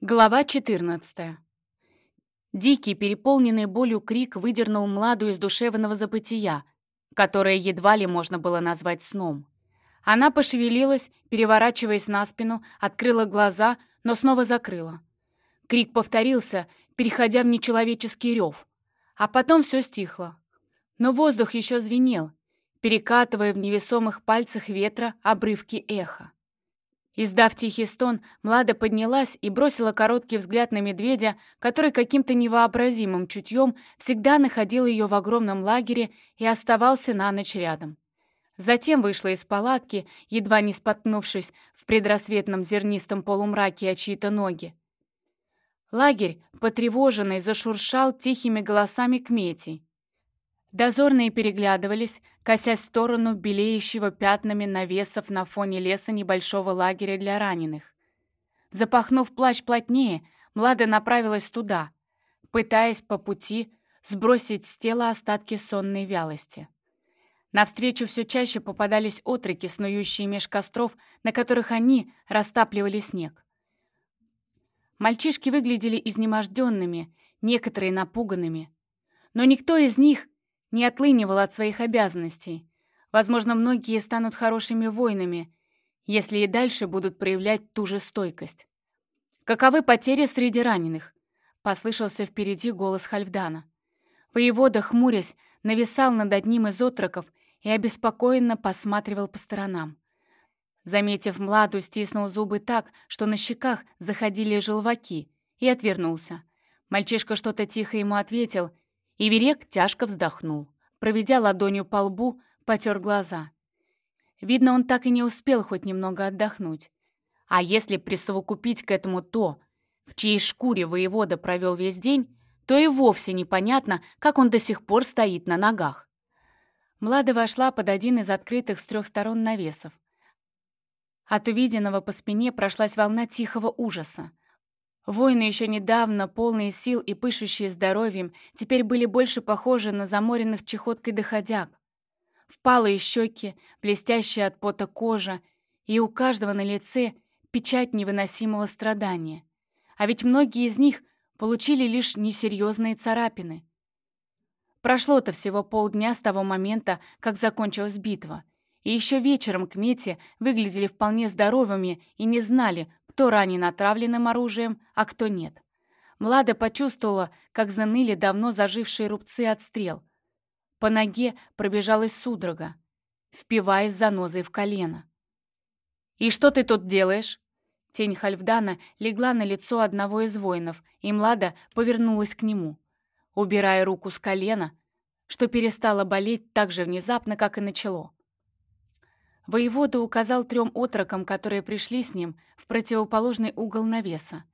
Глава 14. Дикий, переполненный болью крик выдернул Младу из душевного забытия, которое едва ли можно было назвать сном. Она пошевелилась, переворачиваясь на спину, открыла глаза, но снова закрыла. Крик повторился, переходя в нечеловеческий рев. А потом все стихло. Но воздух еще звенел, перекатывая в невесомых пальцах ветра обрывки эха. Издав тихий стон, Млада поднялась и бросила короткий взгляд на медведя, который каким-то невообразимым чутьем всегда находил ее в огромном лагере и оставался на ночь рядом. Затем вышла из палатки, едва не споткнувшись в предрассветном зернистом полумраке о чьи-то ноги. Лагерь, потревоженный, зашуршал тихими голосами кметей. Дозорные переглядывались, косясь в сторону белеющего пятнами навесов на фоне леса небольшого лагеря для раненых. Запахнув плащ плотнее, Млада направилась туда, пытаясь по пути сбросить с тела остатки сонной вялости. Навстречу все чаще попадались отроки, снующие меж костров, на которых они растапливали снег. Мальчишки выглядели изнеможденными, некоторые напуганными. Но никто из них не отлынивал от своих обязанностей. Возможно, многие станут хорошими воинами, если и дальше будут проявлять ту же стойкость. «Каковы потери среди раненых?» — послышался впереди голос Хальфдана. Воевода, хмурясь, нависал над одним из отроков и обеспокоенно посматривал по сторонам. Заметив Младу, стиснул зубы так, что на щеках заходили желваки, и отвернулся. Мальчишка что-то тихо ему ответил, и Верек тяжко вздохнул. Проведя ладонью по лбу, потер глаза. Видно, он так и не успел хоть немного отдохнуть. А если присовокупить к этому то, в чьей шкуре воевода провел весь день, то и вовсе непонятно, как он до сих пор стоит на ногах. Млада вошла под один из открытых с трех сторон навесов. От увиденного по спине прошлась волна тихого ужаса. Воины, еще недавно полные сил и пышущие здоровьем, теперь были больше похожи на заморенных чехоткой доходяг. Впалые щеки, блестящая от пота кожа, и у каждого на лице печать невыносимого страдания. А ведь многие из них получили лишь несерьезные царапины. Прошло-то всего полдня с того момента, как закончилась битва, и еще вечером к Мете выглядели вполне здоровыми и не знали, кто ранен отравленным оружием, а кто нет. Млада почувствовала, как заныли давно зажившие рубцы от стрел. По ноге пробежалась судорога, впиваясь занозой в колено. «И что ты тут делаешь?» Тень Хальфдана легла на лицо одного из воинов, и Млада повернулась к нему, убирая руку с колена, что перестало болеть так же внезапно, как и начало. Воевода указал трем отрокам, которые пришли с ним, в противоположный угол навеса.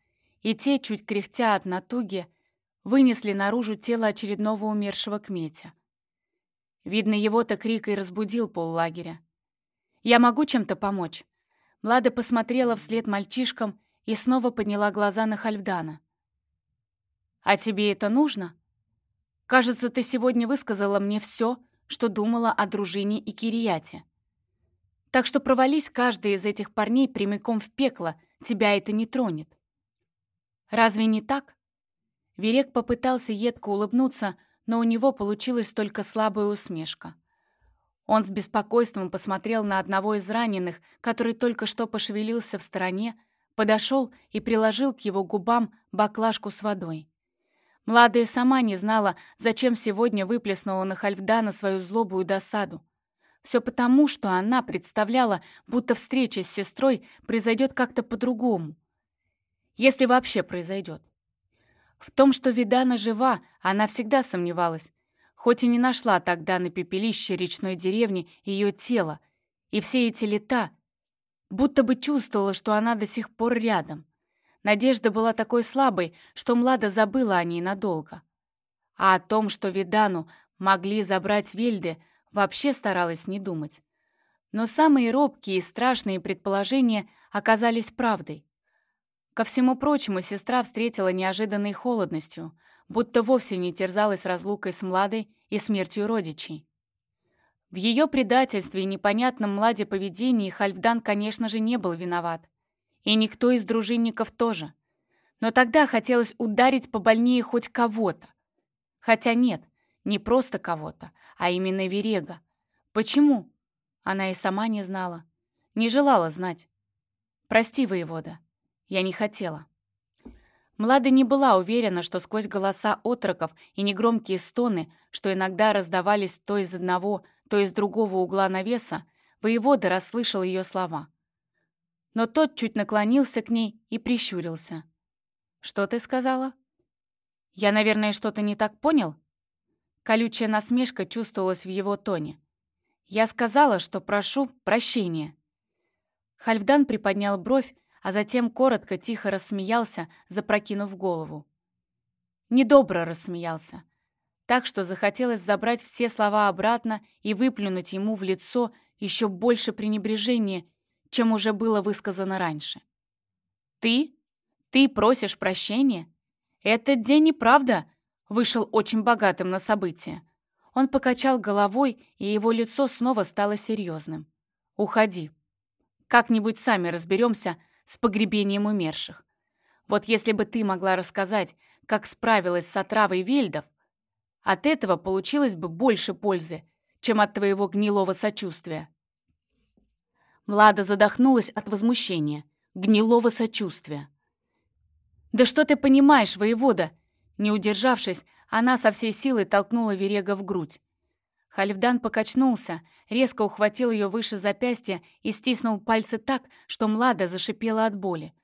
И те, чуть кряхтя от натуги, вынесли наружу тело очередного умершего кметя. Видно, его-то крик и разбудил поллагеря. «Я могу чем-то помочь?» Млада посмотрела вслед мальчишкам и снова подняла глаза на Хальфдана. «А тебе это нужно? Кажется, ты сегодня высказала мне все, что думала о дружине и Кирияте. Так что провались каждый из этих парней прямиком в пекло, тебя это не тронет. Разве не так? Верек попытался едко улыбнуться, но у него получилась только слабая усмешка. Он с беспокойством посмотрел на одного из раненых, который только что пошевелился в стороне, подошел и приложил к его губам баклажку с водой. Младая сама не знала, зачем сегодня выплеснула на Хальфдана свою злобу досаду. Все потому, что она представляла, будто встреча с сестрой произойдет как-то по-другому. Если вообще произойдет. В том, что Видана жива, она всегда сомневалась, хоть и не нашла тогда на пепелище речной деревни ее тело, и все эти лета, будто бы чувствовала, что она до сих пор рядом. Надежда была такой слабой, что Млада забыла о ней надолго. А о том, что Видану могли забрать Вильды, вообще старалась не думать. Но самые робкие и страшные предположения оказались правдой. Ко всему прочему, сестра встретила неожиданной холодностью, будто вовсе не терзалась разлукой с Младой и смертью родичей. В ее предательстве и непонятном Младе поведении Хальфдан, конечно же, не был виноват. И никто из дружинников тоже. Но тогда хотелось ударить побольнее хоть кого-то. Хотя нет, не просто кого-то, а именно Верега. Почему? Она и сама не знала. Не желала знать. «Прости, воевода, я не хотела». Млада не была уверена, что сквозь голоса отроков и негромкие стоны, что иногда раздавались то из одного, то из другого угла навеса, воевода расслышал ее слова. Но тот чуть наклонился к ней и прищурился. «Что ты сказала?» «Я, наверное, что-то не так понял?» Колючая насмешка чувствовалась в его тоне. «Я сказала, что прошу прощения». Хальфдан приподнял бровь, а затем коротко, тихо рассмеялся, запрокинув голову. Недобро рассмеялся. Так что захотелось забрать все слова обратно и выплюнуть ему в лицо еще больше пренебрежения, чем уже было высказано раньше. «Ты? Ты просишь прощения? Этот день и правда вышел очень богатым на события». Он покачал головой, и его лицо снова стало серьезным. «Уходи. Как-нибудь сами разберемся с погребением умерших. Вот если бы ты могла рассказать, как справилась с отравой вельдов, от этого получилось бы больше пользы, чем от твоего гнилого сочувствия. Млада задохнулась от возмущения, гнилого сочувствия. «Да что ты понимаешь, воевода?» Не удержавшись, она со всей силы толкнула Верега в грудь. Хальфдан покачнулся, резко ухватил ее выше запястья и стиснул пальцы так, что Млада зашипела от боли.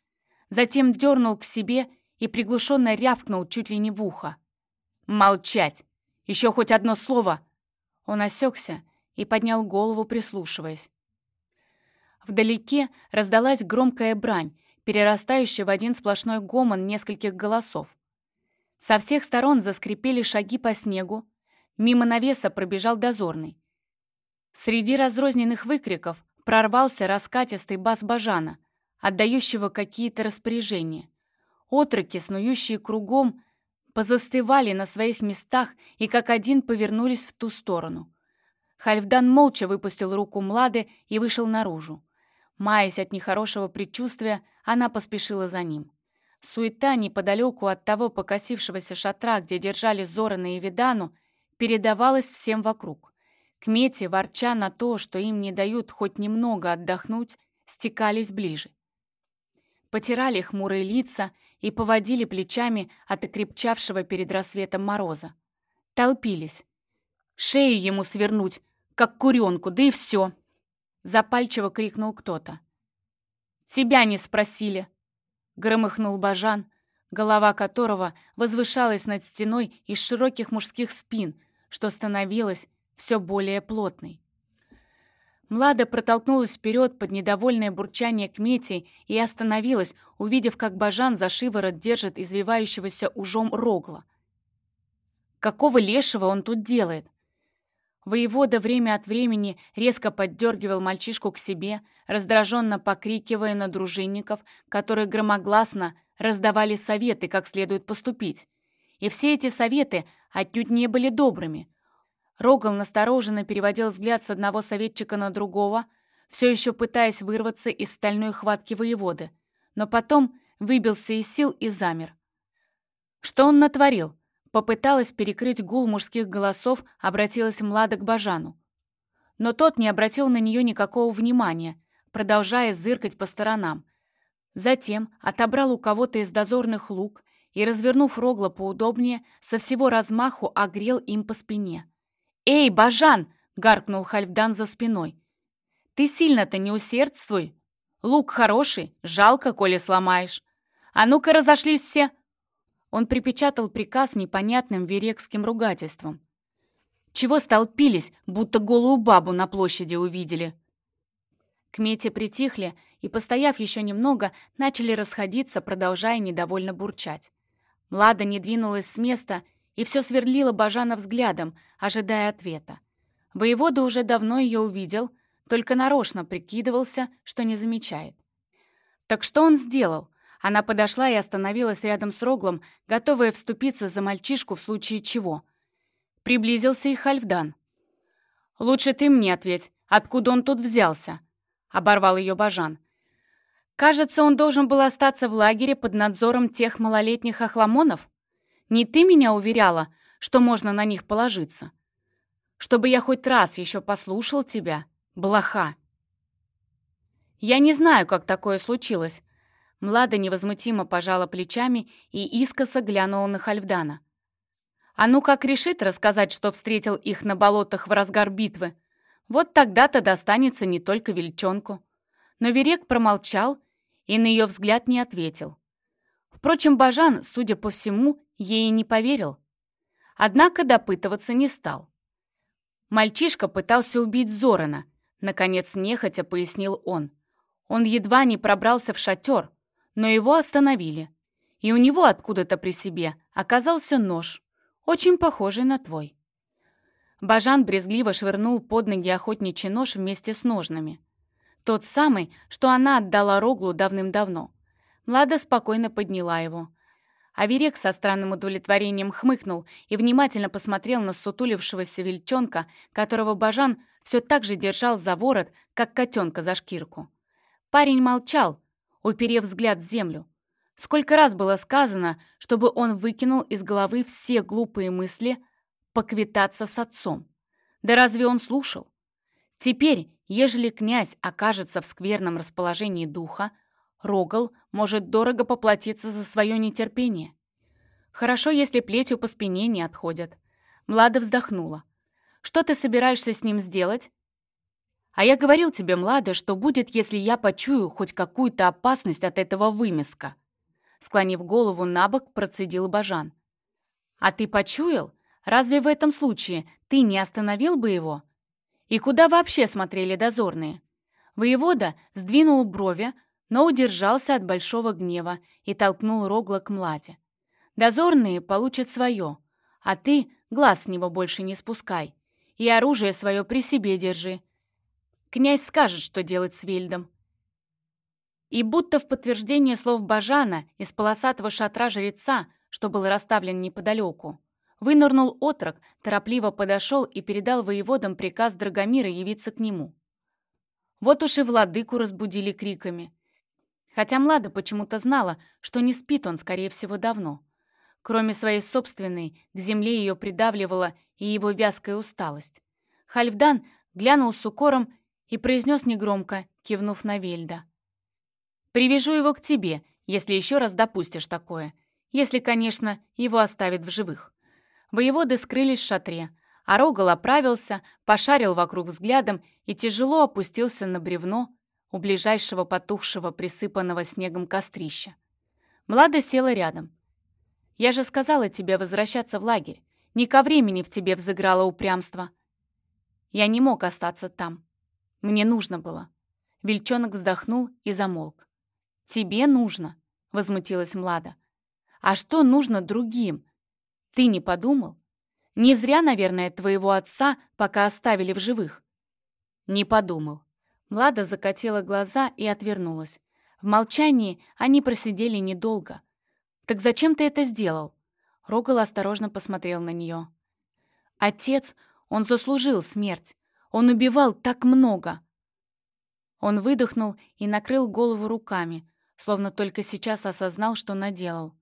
Затем дернул к себе и приглушенно рявкнул чуть ли не в ухо. «Молчать! Еще хоть одно слово!» Он осекся и поднял голову, прислушиваясь. Вдалеке раздалась громкая брань, перерастающая в один сплошной гомон нескольких голосов. Со всех сторон заскрипели шаги по снегу, Мимо навеса пробежал дозорный. Среди разрозненных выкриков прорвался раскатистый бас Бажана, отдающего какие-то распоряжения. Отроки, снующие кругом, позастывали на своих местах и как один повернулись в ту сторону. Хальфдан молча выпустил руку Млады и вышел наружу. Маясь от нехорошего предчувствия, она поспешила за ним. Суета неподалеку от того покосившегося шатра, где держали Зорана и Видану, передавалось всем вокруг. К Мете, ворча на то, что им не дают хоть немного отдохнуть, стекались ближе. Потирали хмурые лица и поводили плечами от окрепчавшего перед рассветом мороза. Толпились. «Шею ему свернуть, как куренку, да и все!» Запальчиво крикнул кто-то. «Тебя не спросили!» Громыхнул Бажан, голова которого возвышалась над стеной из широких мужских спин, что становилась все более плотной. Млада протолкнулась вперед под недовольное бурчание к Мете и остановилась, увидев, как Бажан за шиворот держит извивающегося ужом рогла. Какого лешего он тут делает? Воевода время от времени резко поддергивал мальчишку к себе, раздраженно покрикивая на дружинников, которые громогласно раздавали советы, как следует поступить. И все эти советы отнюдь не были добрыми. Рогал настороженно переводил взгляд с одного советчика на другого, все еще пытаясь вырваться из стальной хватки воеводы, но потом выбился из сил и замер. Что он натворил? Попыталась перекрыть гул мужских голосов, обратилась Млада к Бажану. Но тот не обратил на нее никакого внимания, продолжая зыркать по сторонам. Затем отобрал у кого-то из дозорных лук и, развернув Рогла поудобнее, со всего размаху огрел им по спине. «Эй, Бажан!» — гаркнул Хальфдан за спиной. «Ты сильно-то не усердствуй. Лук хороший, жалко, коли сломаешь. А ну-ка разошлись все!» Он припечатал приказ непонятным верекским ругательством. «Чего столпились, будто голую бабу на площади увидели?» К Мете притихли и, постояв еще немного, начали расходиться, продолжая недовольно бурчать. Млада не двинулась с места и все сверлила Бажана взглядом, ожидая ответа. Воевода уже давно ее увидел, только нарочно прикидывался, что не замечает. Так что он сделал? Она подошла и остановилась рядом с Роглом, готовая вступиться за мальчишку в случае чего. Приблизился и Хальфдан. «Лучше ты мне ответь, откуда он тут взялся?» — оборвал ее Бажан. Кажется, он должен был остаться в лагере под надзором тех малолетних охламонов? Не ты меня уверяла, что можно на них положиться? Чтобы я хоть раз еще послушал тебя, блоха. Я не знаю, как такое случилось. Млада невозмутимо пожала плечами и искоса глянула на Хальфдана. А ну как решит рассказать, что встретил их на болотах в разгар битвы, вот тогда-то достанется не только Вельчонку. Но Верек промолчал и на ее взгляд не ответил. Впрочем, Бажан, судя по всему, ей не поверил. Однако допытываться не стал. Мальчишка пытался убить Зорана, наконец нехотя пояснил он. Он едва не пробрался в шатер, но его остановили. И у него откуда-то при себе оказался нож, очень похожий на твой. Бажан брезгливо швырнул под ноги охотничий нож вместе с ножнами. Тот самый, что она отдала Роглу давным-давно. Млада спокойно подняла его. Аверек со странным удовлетворением хмыкнул и внимательно посмотрел на сутулившегося вельчонка, которого Бажан все так же держал за ворот, как котенка за шкирку. Парень молчал, уперев взгляд в землю. Сколько раз было сказано, чтобы он выкинул из головы все глупые мысли поквитаться с отцом. Да разве он слушал? Теперь, ежели князь окажется в скверном расположении духа, Рогал может дорого поплатиться за свое нетерпение. Хорошо, если плетью по спине не отходят. Млада вздохнула. «Что ты собираешься с ним сделать?» А я говорил тебе, Млада, что будет, если я почую хоть какую-то опасность от этого вымеска. Склонив голову на бок, процедил Бажан. А ты почуял? Разве в этом случае ты не остановил бы его? И куда вообще смотрели дозорные? Воевода сдвинул брови, но удержался от большого гнева и толкнул Рогла к Младе. Дозорные получат свое, а ты глаз с него больше не спускай. И оружие свое при себе держи, Князь скажет, что делать с Вильдом. И будто в подтверждение слов Бажана из полосатого шатра жреца, что был расставлен неподалеку, вынырнул отрок, торопливо подошел и передал воеводам приказ Драгомира явиться к нему. Вот уж и владыку разбудили криками. Хотя Млада почему-то знала, что не спит он, скорее всего, давно. Кроме своей собственной, к земле ее придавливала и его вязкая усталость. Хальфдан глянул с укором и произнес негромко, кивнув на Вельда. «Привяжу его к тебе, если еще раз допустишь такое. Если, конечно, его оставят в живых». Воеводы скрылись в шатре, а Рогал оправился, пошарил вокруг взглядом и тяжело опустился на бревно у ближайшего потухшего, присыпанного снегом кострища. Млада села рядом. «Я же сказала тебе возвращаться в лагерь. Не ко времени в тебе взыграло упрямство. Я не мог остаться там. Мне нужно было. Вельчонок вздохнул и замолк. «Тебе нужно», — возмутилась Млада. «А что нужно другим? Ты не подумал? Не зря, наверное, твоего отца пока оставили в живых». «Не подумал». Млада закатила глаза и отвернулась. В молчании они просидели недолго. «Так зачем ты это сделал?» Рогал осторожно посмотрел на нее. «Отец, он заслужил смерть. Он убивал так много!» Он выдохнул и накрыл голову руками, словно только сейчас осознал, что наделал.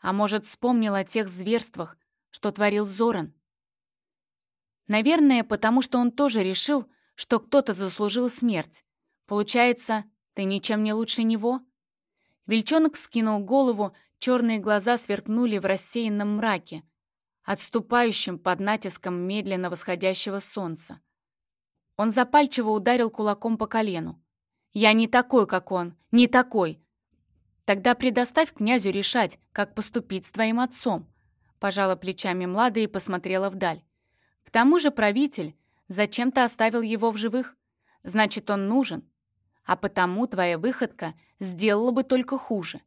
А может, вспомнил о тех зверствах, что творил Зоран. Наверное, потому что он тоже решил, что кто-то заслужил смерть. Получается, ты ничем не лучше него? Вельчонок вскинул голову, черные глаза сверкнули в рассеянном мраке, отступающем под натиском медленно восходящего солнца. Он запальчиво ударил кулаком по колену. «Я не такой, как он, не такой!» «Тогда предоставь князю решать, как поступить с твоим отцом», пожала плечами Млада и посмотрела вдаль. «К тому же правитель зачем-то оставил его в живых. Значит, он нужен. А потому твоя выходка сделала бы только хуже».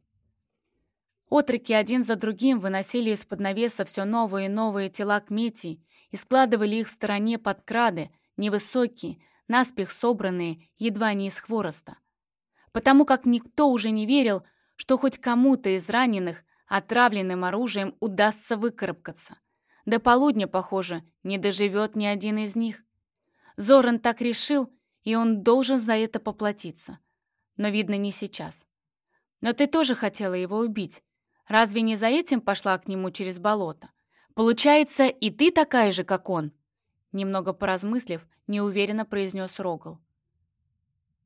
Отроки один за другим выносили из-под навеса все новые и новые тела кметей и складывали их в стороне под крады, невысокие, наспех собранные, едва не из хвороста. Потому как никто уже не верил, что хоть кому-то из раненых отравленным оружием удастся выкарабкаться. До полудня, похоже, не доживет ни один из них. Зоран так решил, и он должен за это поплатиться. но, видно, не сейчас. Но ты тоже хотела его убить. Разве не за этим пошла к нему через болото? Получается, и ты такая же, как он?» Немного поразмыслив, неуверенно произнес Рогал.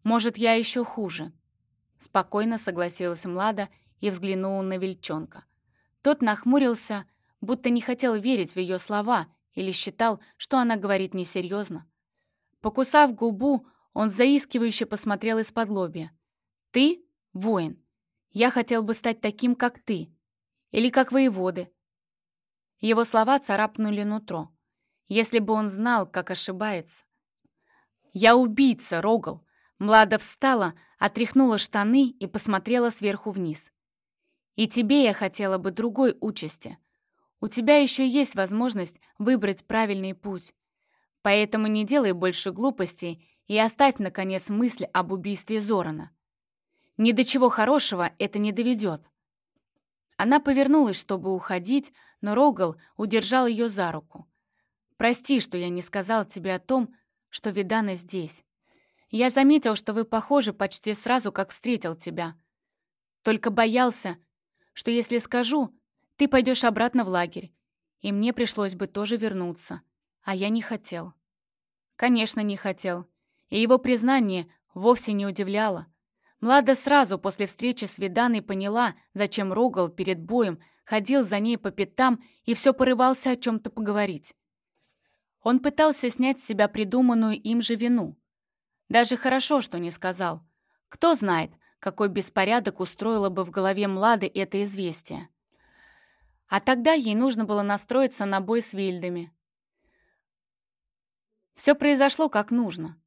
«Может, я еще хуже?» Спокойно согласилась Млада и взглянула на Вельчонка. Тот нахмурился, будто не хотел верить в ее слова или считал, что она говорит несерьезно. Покусав губу, он заискивающе посмотрел из-под лобья. «Ты — воин. Я хотел бы стать таким, как ты. Или как воеводы». Его слова царапнули нутро. Если бы он знал, как ошибается. «Я убийца, Рогал!» Млада встала, отряхнула штаны и посмотрела сверху вниз. «И тебе я хотела бы другой участи. У тебя еще есть возможность выбрать правильный путь. Поэтому не делай больше глупостей и оставь, наконец, мысль об убийстве Зорана. Ни до чего хорошего это не доведет». Она повернулась, чтобы уходить, но Рогал удержал ее за руку. «Прости, что я не сказал тебе о том, что Видана здесь. Я заметил, что вы похожи почти сразу, как встретил тебя. Только боялся, что если скажу, ты пойдешь обратно в лагерь, и мне пришлось бы тоже вернуться. А я не хотел. Конечно, не хотел. И его признание вовсе не удивляло. Млада сразу после встречи с Виданой поняла, зачем Рогал перед боем ходил за ней по пятам и все порывался о чем-то поговорить. Он пытался снять с себя придуманную им же вину. Даже хорошо, что не сказал. Кто знает, какой беспорядок устроило бы в голове Млады это известие. А тогда ей нужно было настроиться на бой с Вильдами. Все произошло как нужно.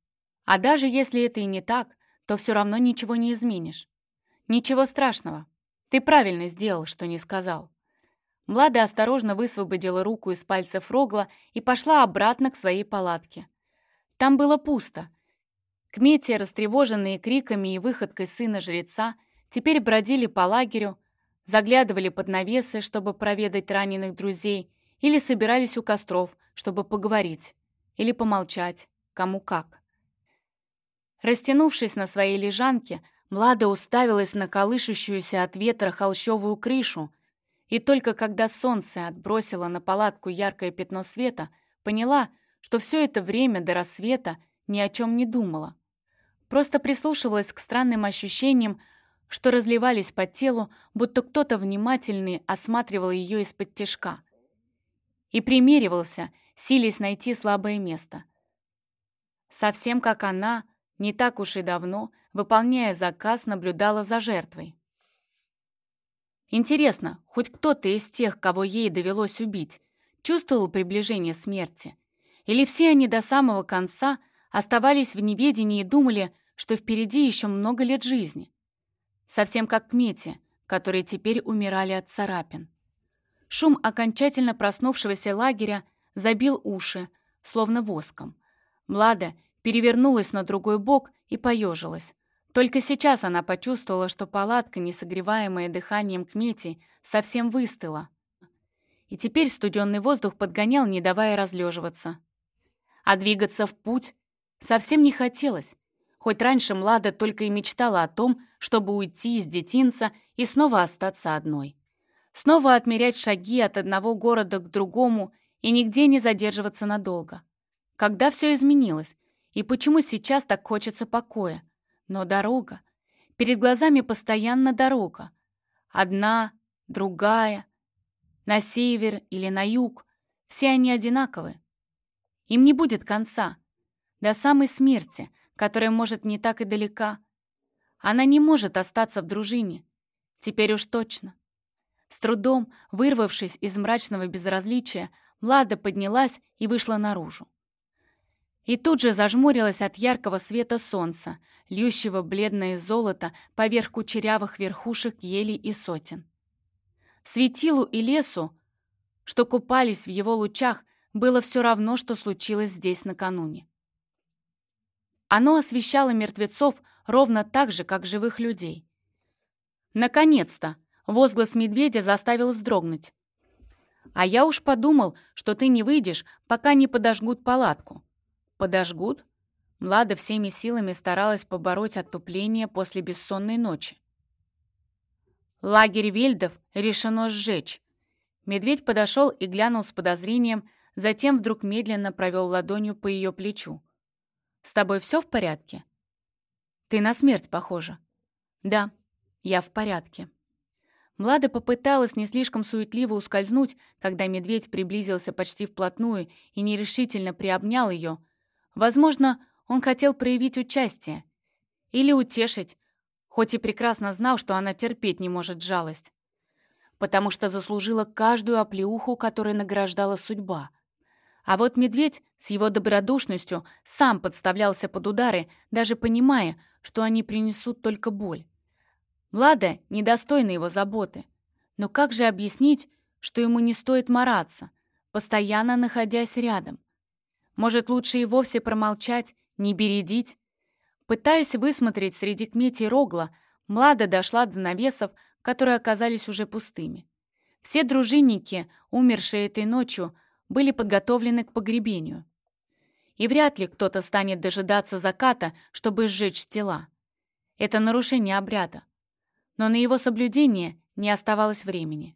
А даже если это и не так, то все равно ничего не изменишь. Ничего страшного. Ты правильно сделал, что не сказал. Млада осторожно высвободила руку из пальцев Рогла и пошла обратно к своей палатке. Там было пусто, Кмети, растревоженные криками и выходкой сына жреца, теперь бродили по лагерю, заглядывали под навесы, чтобы проведать раненых друзей, или собирались у костров, чтобы поговорить, или помолчать, кому как. Растянувшись на своей лежанке, Млада уставилась на колышущуюся от ветра холщовую крышу, и только когда солнце отбросило на палатку яркое пятно света, поняла, что все это время до рассвета ни о чем не думала. Просто прислушивалась к странным ощущениям, что разливались по телу, будто кто-то внимательный осматривал ее из-под тяжка. И примеривался, силясь найти слабое место. Совсем как она, не так уж и давно, выполняя заказ, наблюдала за жертвой. Интересно, хоть кто-то из тех, кого ей довелось убить, чувствовал приближение смерти? Или все они до самого конца оставались в неведении и думали, что впереди еще много лет жизни. Совсем как Кмети, которые теперь умирали от царапин. Шум окончательно проснувшегося лагеря забил уши, словно воском. Млада перевернулась на другой бок и поежилась. Только сейчас она почувствовала, что палатка, не согреваемая дыханием Кмети, совсем выстыла. И теперь студенный воздух подгонял, не давая разлеживаться. А двигаться в путь совсем не хотелось. Хоть раньше Млада только и мечтала о том, чтобы уйти из детинца и снова остаться одной. Снова отмерять шаги от одного города к другому и нигде не задерживаться надолго. Когда все изменилось? И почему сейчас так хочется покоя? Но дорога. Перед глазами постоянно дорога. Одна, другая, на север или на юг. Все они одинаковы. Им не будет конца. До самой смерти — которая, может, не так и далека. Она не может остаться в дружине. Теперь уж точно. С трудом, вырвавшись из мрачного безразличия, Млада поднялась и вышла наружу. И тут же зажмурилась от яркого света солнца, льющего бледное золото поверх кучерявых верхушек елей и сотен. Светилу и лесу, что купались в его лучах, было все равно, что случилось здесь накануне. Оно освещало мертвецов ровно так же, как живых людей. «Наконец-то!» — возглас медведя заставил вздрогнуть. «А я уж подумал, что ты не выйдешь, пока не подожгут палатку». «Подожгут?» Млада всеми силами старалась побороть отупление после бессонной ночи. Лагерь вельдов решено сжечь. Медведь подошел и глянул с подозрением, затем вдруг медленно провел ладонью по ее плечу. «С тобой все в порядке?» «Ты на смерть похожа». «Да, я в порядке». Млада попыталась не слишком суетливо ускользнуть, когда медведь приблизился почти вплотную и нерешительно приобнял ее. Возможно, он хотел проявить участие или утешить, хоть и прекрасно знал, что она терпеть не может жалость, потому что заслужила каждую оплеуху, которой награждала судьба. А вот медведь с его добродушностью сам подставлялся под удары, даже понимая, что они принесут только боль. Влада недостойна его заботы. Но как же объяснить, что ему не стоит мараться, постоянно находясь рядом? Может, лучше и вовсе промолчать, не бередить? Пытаясь высмотреть среди кметей рогла, Млада дошла до навесов, которые оказались уже пустыми. Все дружинники, умершие этой ночью, были подготовлены к погребению. И вряд ли кто-то станет дожидаться заката, чтобы сжечь тела. Это нарушение обряда но на его соблюдение не оставалось времени.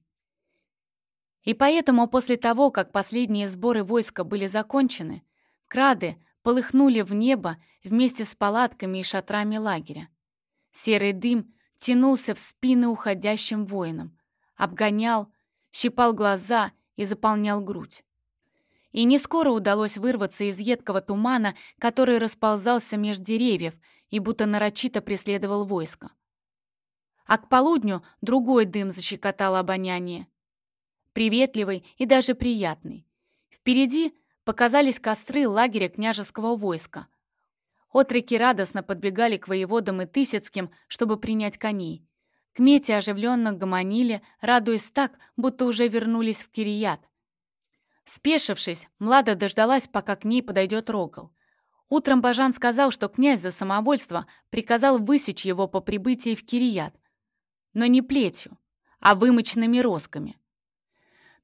И поэтому после того, как последние сборы войска были закончены, крады полыхнули в небо вместе с палатками и шатрами лагеря. Серый дым тянулся в спины уходящим воинам, обгонял, щипал глаза и заполнял грудь. И не скоро удалось вырваться из едкого тумана, который расползался меж деревьев и будто нарочито преследовал войско а к полудню другой дым защекотал обоняние. Приветливый и даже приятный. Впереди показались костры лагеря княжеского войска. Отроки радостно подбегали к воеводам и Тысяцким, чтобы принять коней. Кмети оживленно гомонили, радуясь так, будто уже вернулись в Кирият. Спешившись, Млада дождалась, пока к ней подойдет Рогал. Утром Бажан сказал, что князь за самовольство приказал высечь его по прибытии в Кирият — но не плетью, а вымоченными росками.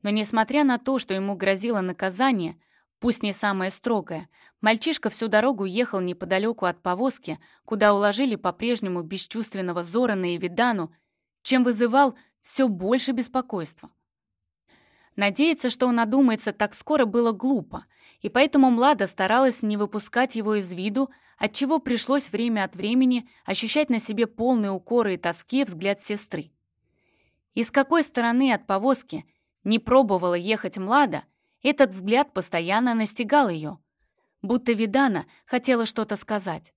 Но несмотря на то, что ему грозило наказание, пусть не самое строгое, мальчишка всю дорогу ехал неподалеку от повозки, куда уложили по-прежнему бесчувственного Зорана и Видану, чем вызывал все больше беспокойства. Надеяться, что он одумается так скоро, было глупо, и поэтому Млада старалась не выпускать его из виду, отчего пришлось время от времени ощущать на себе полные укоры и тоски взгляд сестры. И с какой стороны от повозки не пробовала ехать Млада, этот взгляд постоянно настигал ее. Будто Видана хотела что-то сказать.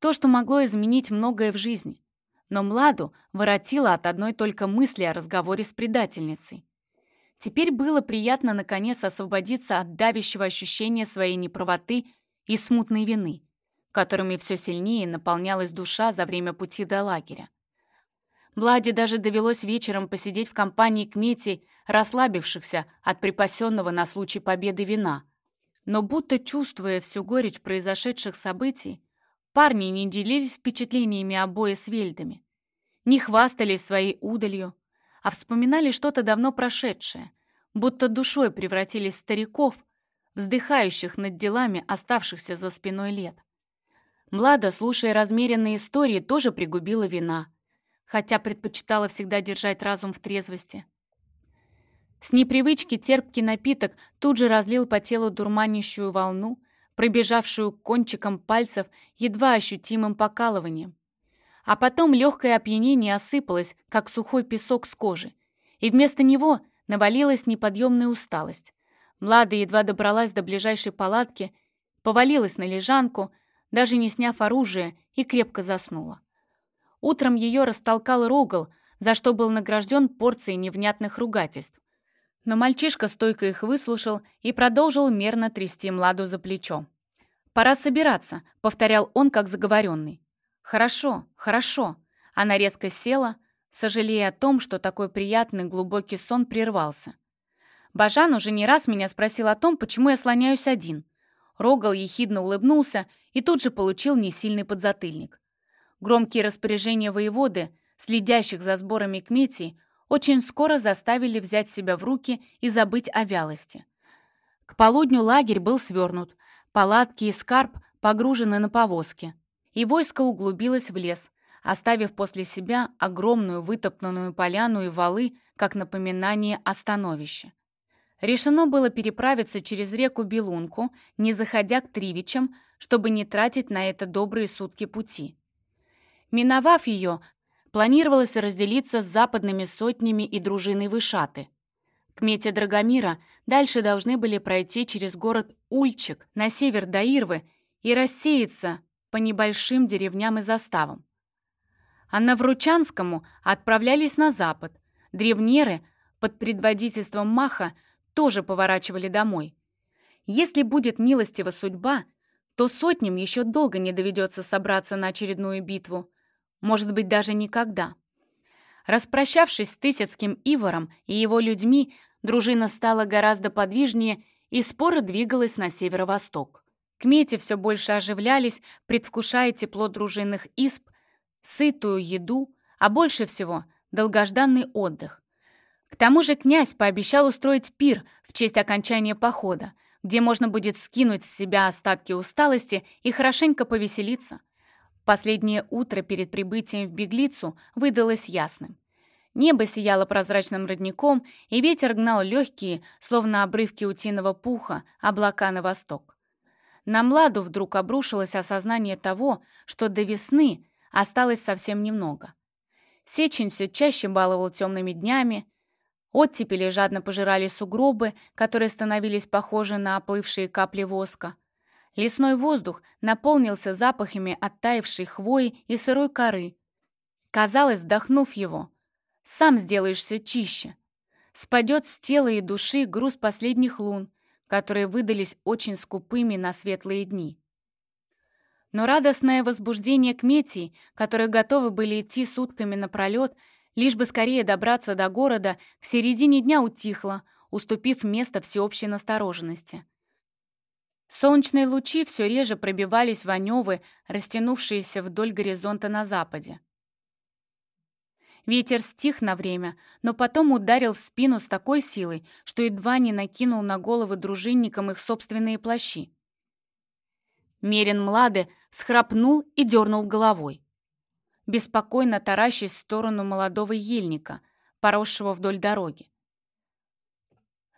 То, что могло изменить многое в жизни. Но Младу воротила от одной только мысли о разговоре с предательницей. Теперь было приятно, наконец, освободиться от давящего ощущения своей неправоты и смутной вины которыми все сильнее наполнялась душа за время пути до лагеря. Бладе даже довелось вечером посидеть в компании кметей, расслабившихся от припасенного на случай победы вина. Но будто чувствуя всю горечь произошедших событий, парни не делились впечатлениями обои с вельдами, не хвастались своей удалью, а вспоминали что-то давно прошедшее, будто душой превратились в стариков, вздыхающих над делами оставшихся за спиной лет. Млада, слушая размеренные истории, тоже пригубила вина, хотя предпочитала всегда держать разум в трезвости. С непривычки терпкий напиток тут же разлил по телу дурманящую волну, пробежавшую кончиком пальцев едва ощутимым покалыванием. А потом легкое опьянение осыпалось, как сухой песок с кожи, и вместо него навалилась неподъемная усталость. Млада едва добралась до ближайшей палатки, повалилась на лежанку — даже не сняв оружие, и крепко заснула. Утром ее растолкал Рогал, за что был награжден порцией невнятных ругательств. Но мальчишка стойко их выслушал и продолжил мерно трясти Младу за плечо. «Пора собираться», — повторял он, как заговоренный. «Хорошо, хорошо». Она резко села, сожалея о том, что такой приятный глубокий сон прервался. Бажан уже не раз меня спросил о том, почему я слоняюсь один. Рогал ехидно улыбнулся и тут же получил несильный подзатыльник. Громкие распоряжения воеводы, следящих за сборами кметий, очень скоро заставили взять себя в руки и забыть о вялости. К полудню лагерь был свернут, палатки и скарб погружены на повозки, и войско углубилось в лес, оставив после себя огромную вытоптанную поляну и валы, как напоминание о становище. Решено было переправиться через реку Белунку, не заходя к Тривичам, чтобы не тратить на это добрые сутки пути. Миновав ее, планировалось разделиться с западными сотнями и дружиной Вышаты. К мете Драгомира дальше должны были пройти через город Ульчик на север до Ирвы и рассеяться по небольшим деревням и заставам. А на Вручанскому отправлялись на запад. Древнеры под предводительством Маха тоже поворачивали домой. Если будет милостива судьба, то сотням еще долго не доведется собраться на очередную битву. Может быть, даже никогда. Распрощавшись с Тысяцким Ивором и его людьми, дружина стала гораздо подвижнее и споро двигалась на северо-восток. К мете все больше оживлялись, предвкушая тепло дружинных исп, сытую еду, а больше всего — долгожданный отдых. К тому же князь пообещал устроить пир в честь окончания похода, где можно будет скинуть с себя остатки усталости и хорошенько повеселиться. Последнее утро перед прибытием в Беглицу выдалось ясным. Небо сияло прозрачным родником, и ветер гнал легкие, словно обрывки утиного пуха, облака на восток. На Младу вдруг обрушилось осознание того, что до весны осталось совсем немного. Сечень все чаще баловал темными днями, Оттепели жадно пожирали сугробы, которые становились похожи на оплывшие капли воска. Лесной воздух наполнился запахами оттаившей хвои и сырой коры. Казалось, вдохнув его, сам сделаешься чище. Спадет с тела и души груз последних лун, которые выдались очень скупыми на светлые дни. Но радостное возбуждение к Метии, которые готовы были идти сутками напролет, лишь бы скорее добраться до города, к середине дня утихло, уступив место всеобщей настороженности. Солнечные лучи все реже пробивались в Анёвы, растянувшиеся вдоль горизонта на западе. Ветер стих на время, но потом ударил в спину с такой силой, что едва не накинул на головы дружинникам их собственные плащи. Мерин Млады схрапнул и дернул головой беспокойно таращась в сторону молодого ельника, поросшего вдоль дороги.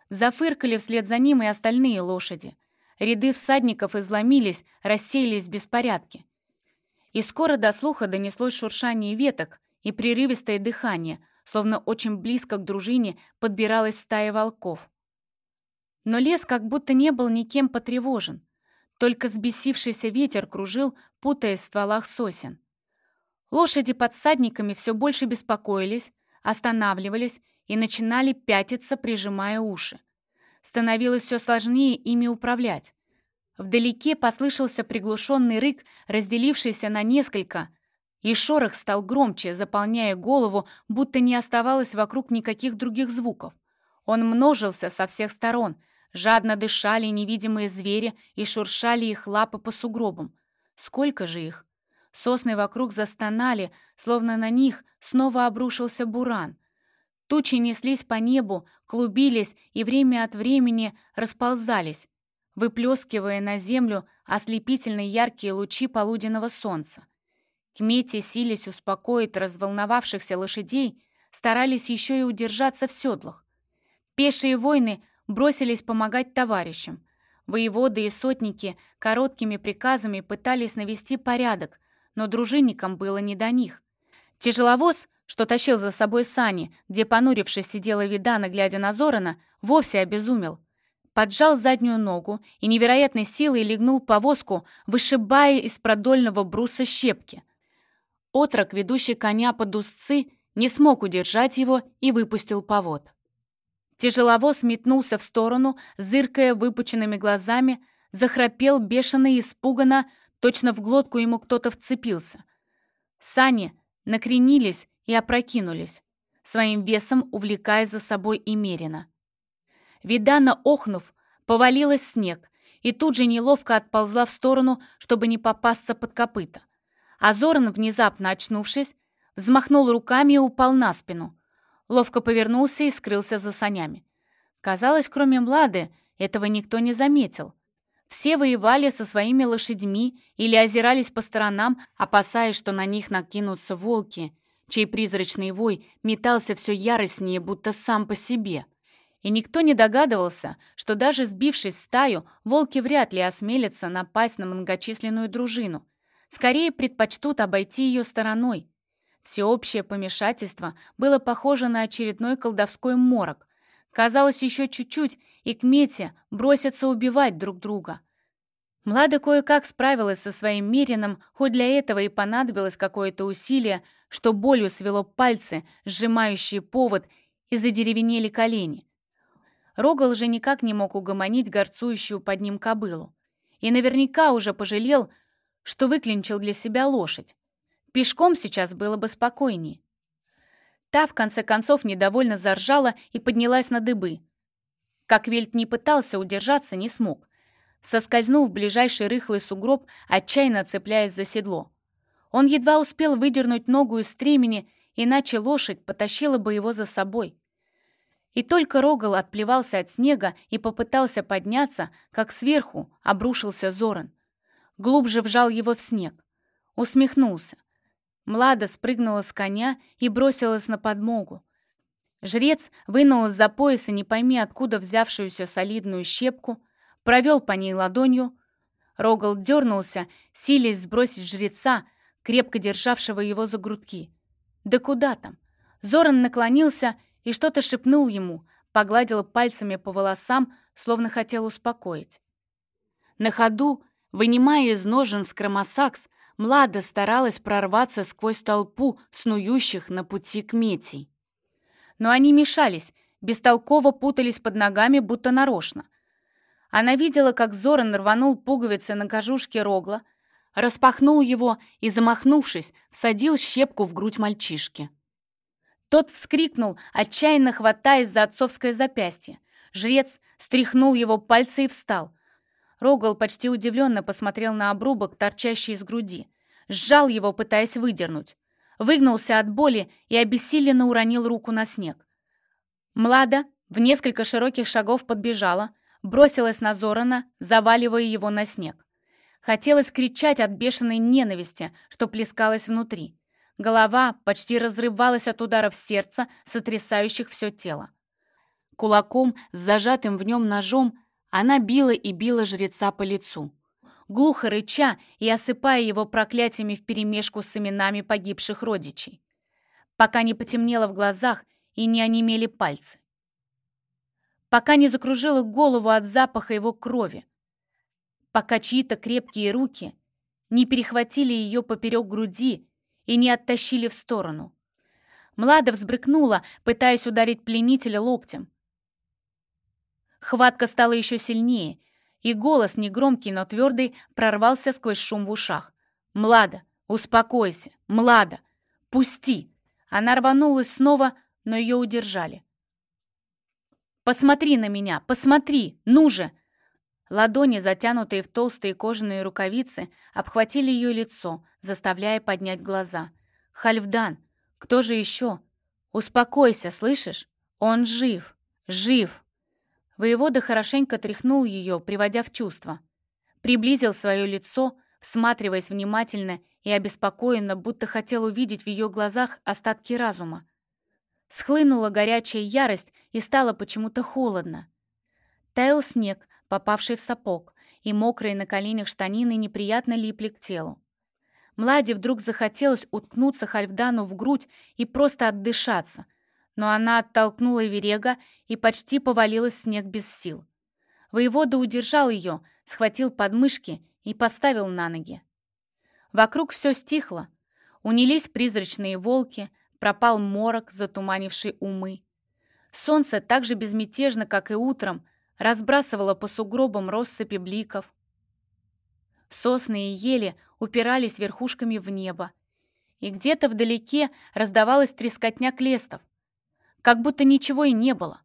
Зафыркали вслед за ним и остальные лошади. Ряды всадников изломились, рассеялись в беспорядке. И скоро до слуха донеслось шуршание веток и прерывистое дыхание, словно очень близко к дружине подбиралась стая волков. Но лес как будто не был никем потревожен. Только сбесившийся ветер кружил, путаясь в стволах сосен. Лошади под садниками все больше беспокоились, останавливались и начинали пятиться, прижимая уши. Становилось все сложнее ими управлять. Вдалеке послышался приглушенный рык, разделившийся на несколько, и шорох стал громче, заполняя голову, будто не оставалось вокруг никаких других звуков. Он множился со всех сторон, жадно дышали невидимые звери и шуршали их лапы по сугробам. Сколько же их? Сосны вокруг застонали, словно на них снова обрушился буран. Тучи неслись по небу, клубились и время от времени расползались, выплескивая на землю ослепительно яркие лучи полуденного солнца. Кмети сились успокоить разволновавшихся лошадей, старались еще и удержаться в седлах. Пешие воины бросились помогать товарищам. Воеводы и сотники короткими приказами пытались навести порядок, но дружинникам было не до них. Тяжеловоз, что тащил за собой сани, где, понурившись, сидела Видана, глядя на Зорана, вовсе обезумел. Поджал заднюю ногу и невероятной силой легнул повозку, вышибая из продольного бруса щепки. Отрок, ведущий коня под узцы, не смог удержать его и выпустил повод. Тяжеловоз метнулся в сторону, зыркая выпученными глазами, захрапел бешено и испуганно, Точно в глотку ему кто-то вцепился. Сани накренились и опрокинулись, своим весом увлекая за собой и Мерина. Видана, охнув, повалилась снег и тут же неловко отползла в сторону, чтобы не попасться под копыта. А Зоран, внезапно очнувшись, взмахнул руками и упал на спину. Ловко повернулся и скрылся за санями. Казалось, кроме Млады, этого никто не заметил. Все воевали со своими лошадьми или озирались по сторонам, опасаясь, что на них накинутся волки, чей призрачный вой метался все яростнее, будто сам по себе. И никто не догадывался, что даже сбившись в стаю, волки вряд ли осмелятся напасть на многочисленную дружину. Скорее предпочтут обойти ее стороной. Всеобщее помешательство было похоже на очередной колдовской морок. Казалось, еще чуть-чуть, и к Мете бросятся убивать друг друга. Млада кое-как справилась со своим Мирином, хоть для этого и понадобилось какое-то усилие, что болью свело пальцы, сжимающие повод, и задеревенели колени. Рогал же никак не мог угомонить горцующую под ним кобылу. И наверняка уже пожалел, что выклинчил для себя лошадь. Пешком сейчас было бы спокойнее. Та, в конце концов, недовольно заржала и поднялась на дыбы. Как Вельт не пытался удержаться, не смог. Соскользнул в ближайший рыхлый сугроб, отчаянно цепляясь за седло. Он едва успел выдернуть ногу из стремени, иначе лошадь потащила бы его за собой. И только Рогал отплевался от снега и попытался подняться, как сверху обрушился Зоран. Глубже вжал его в снег. Усмехнулся. Млада спрыгнула с коня и бросилась на подмогу. Жрец вынул из-за пояса не пойми откуда взявшуюся солидную щепку, провел по ней ладонью. Рогал дернулся, силясь сбросить жреца, крепко державшего его за грудки. Да куда там? Зоран наклонился и что-то шепнул ему, погладил пальцами по волосам, словно хотел успокоить. На ходу, вынимая из ножен скромосакс, Млада старалась прорваться сквозь толпу снующих на пути к Метий. Но они мешались, бестолково путались под ногами, будто нарочно. Она видела, как Зоран рванул пуговицы на кожушке рогла, распахнул его и, замахнувшись, всадил щепку в грудь мальчишки. Тот вскрикнул, отчаянно хватаясь за отцовское запястье. Жрец стряхнул его пальцы и встал. Рогал почти удивленно посмотрел на обрубок, торчащий из груди. Сжал его, пытаясь выдернуть. Выгнулся от боли и обессиленно уронил руку на снег. Млада в несколько широких шагов подбежала, бросилась на Зорана, заваливая его на снег. Хотелось кричать от бешеной ненависти, что плескалось внутри. Голова почти разрывалась от ударов сердца, сотрясающих все тело. Кулаком с зажатым в нем ножом она била и била жреца по лицу, глухо рыча и осыпая его проклятиями вперемешку с именами погибших родичей, пока не потемнело в глазах и не онемели пальцы, пока не закружила голову от запаха его крови, пока чьи-то крепкие руки не перехватили ее поперек груди и не оттащили в сторону. Млада взбрыкнула, пытаясь ударить пленителя локтем, Хватка стала еще сильнее, и голос, негромкий, но твердый, прорвался сквозь шум в ушах. «Млада, успокойся! Млада! Пусти!» Она рванулась снова, но ее удержали. «Посмотри на меня! Посмотри! Ну же!» Ладони, затянутые в толстые кожаные рукавицы, обхватили ее лицо, заставляя поднять глаза. «Хальфдан! Кто же еще? Успокойся, слышишь? Он жив! Жив!» Воевода хорошенько тряхнул ее, приводя в чувство. Приблизил свое лицо, всматриваясь внимательно и обеспокоенно, будто хотел увидеть в ее глазах остатки разума. Схлынула горячая ярость и стало почему-то холодно. Таял снег, попавший в сапог, и мокрые на коленях штанины неприятно липли к телу. Младе вдруг захотелось уткнуться Хальфдану в грудь и просто отдышаться — но она оттолкнула Верега и почти повалилась в снег без сил. Воевода удержал ее, схватил подмышки и поставил на ноги. Вокруг все стихло. Унились призрачные волки, пропал морок, затуманивший умы. Солнце так же безмятежно, как и утром, разбрасывало по сугробам россыпи бликов. Сосны и ели упирались верхушками в небо, и где-то вдалеке раздавалась трескотня клестов как будто ничего и не было.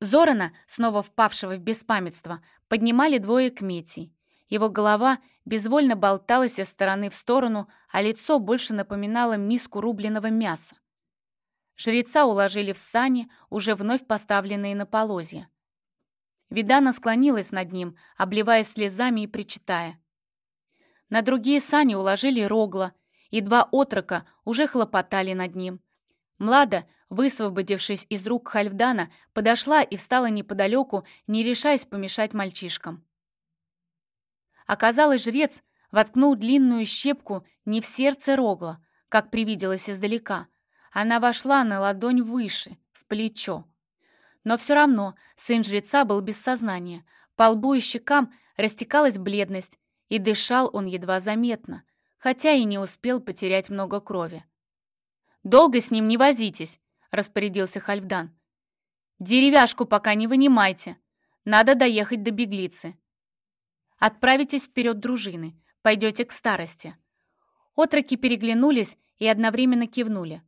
Зорана, снова впавшего в беспамятство, поднимали двое кметей. Его голова безвольно болталась из стороны в сторону, а лицо больше напоминало миску рубленого мяса. Жреца уложили в сани, уже вновь поставленные на полозья. Видана склонилась над ним, обливаясь слезами и причитая. На другие сани уложили рогла, и два отрока уже хлопотали над ним. Млада, высвободившись из рук Хальфдана, подошла и встала неподалеку, не решаясь помешать мальчишкам. Оказалось, жрец воткнул длинную щепку не в сердце рогла, как привиделось издалека. Она вошла на ладонь выше, в плечо. Но все равно сын жреца был без сознания. По лбу и щекам растекалась бледность, и дышал он едва заметно, хотя и не успел потерять много крови. «Долго с ним не возитесь», — распорядился Хальфдан. «Деревяшку пока не вынимайте. Надо доехать до беглицы. Отправитесь вперед дружины, пойдете к старости». Отроки переглянулись и одновременно кивнули.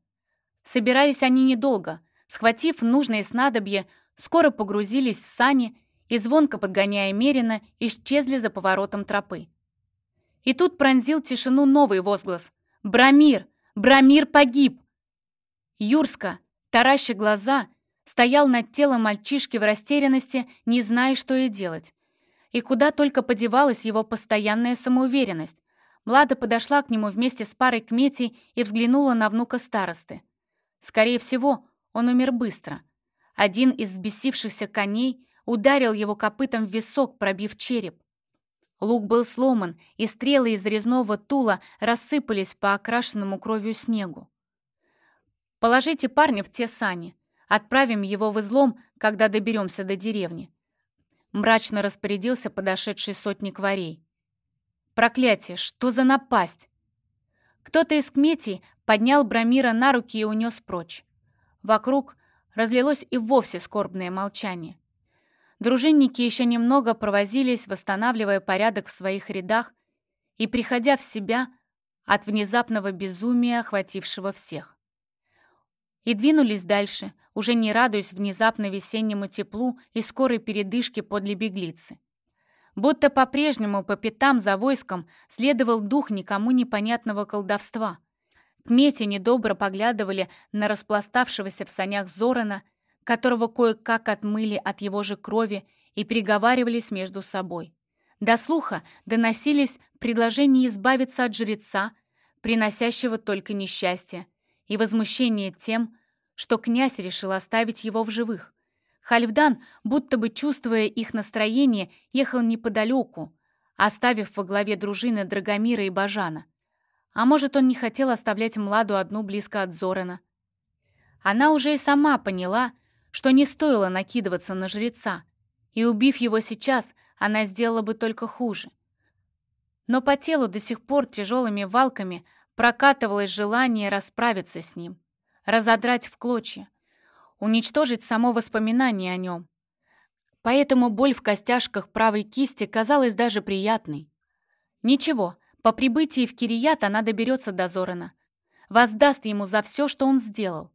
Собирались они недолго. Схватив нужное снадобье, скоро погрузились в сани и, звонко подгоняя Мерина, исчезли за поворотом тропы. И тут пронзил тишину новый возглас. «Брамир! Брамир погиб!» Юрска, тараща глаза, стоял над телом мальчишки в растерянности, не зная, что и делать. И куда только подевалась его постоянная самоуверенность. Млада подошла к нему вместе с парой кметей и взглянула на внука старосты. Скорее всего, он умер быстро. Один из взбесившихся коней ударил его копытом в висок, пробив череп. Лук был сломан, и стрелы из резного тула рассыпались по окрашенному кровью снегу. «Положите парня в те сани. Отправим его в излом, когда доберемся до деревни». Мрачно распорядился подошедший сотник варей. «Проклятие! Что за напасть?» Кто-то из кметей поднял Брамира на руки и унес прочь. Вокруг разлилось и вовсе скорбное молчание. Дружинники еще немного провозились, восстанавливая порядок в своих рядах и приходя в себя от внезапного безумия, охватившего всех. И двинулись дальше, уже не радуясь внезапно весеннему теплу и скорой передышке подле беглицы. Будто по-прежнему по пятам за войском следовал дух никому непонятного колдовства. Кмети недобро поглядывали на распластавшегося в санях Зорана, которого кое-как отмыли от его же крови и переговаривались между собой. До слуха доносились предложения избавиться от жреца, приносящего только несчастье, и возмущение тем, что князь решил оставить его в живых. Хальфдан, будто бы чувствуя их настроение, ехал неподалеку, оставив во главе дружины Драгомира и Бажана. А может, он не хотел оставлять Младу одну близко от Зорана. Она уже и сама поняла, что не стоило накидываться на жреца, и, убив его сейчас, она сделала бы только хуже. Но по телу до сих пор тяжелыми валками прокатывалось желание расправиться с ним, разодрать в клочья, уничтожить само воспоминание о нем. Поэтому боль в костяшках правой кисти казалась даже приятной. Ничего, по прибытии в Кирият она доберется до Зорана, воздаст ему за все, что он сделал.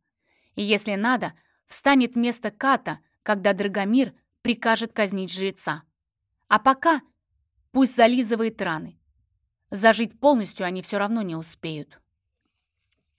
И если надо, встанет вместо Ката, когда Драгомир прикажет казнить жреца. А пока пусть зализывает раны. Зажить полностью они все равно не успеют.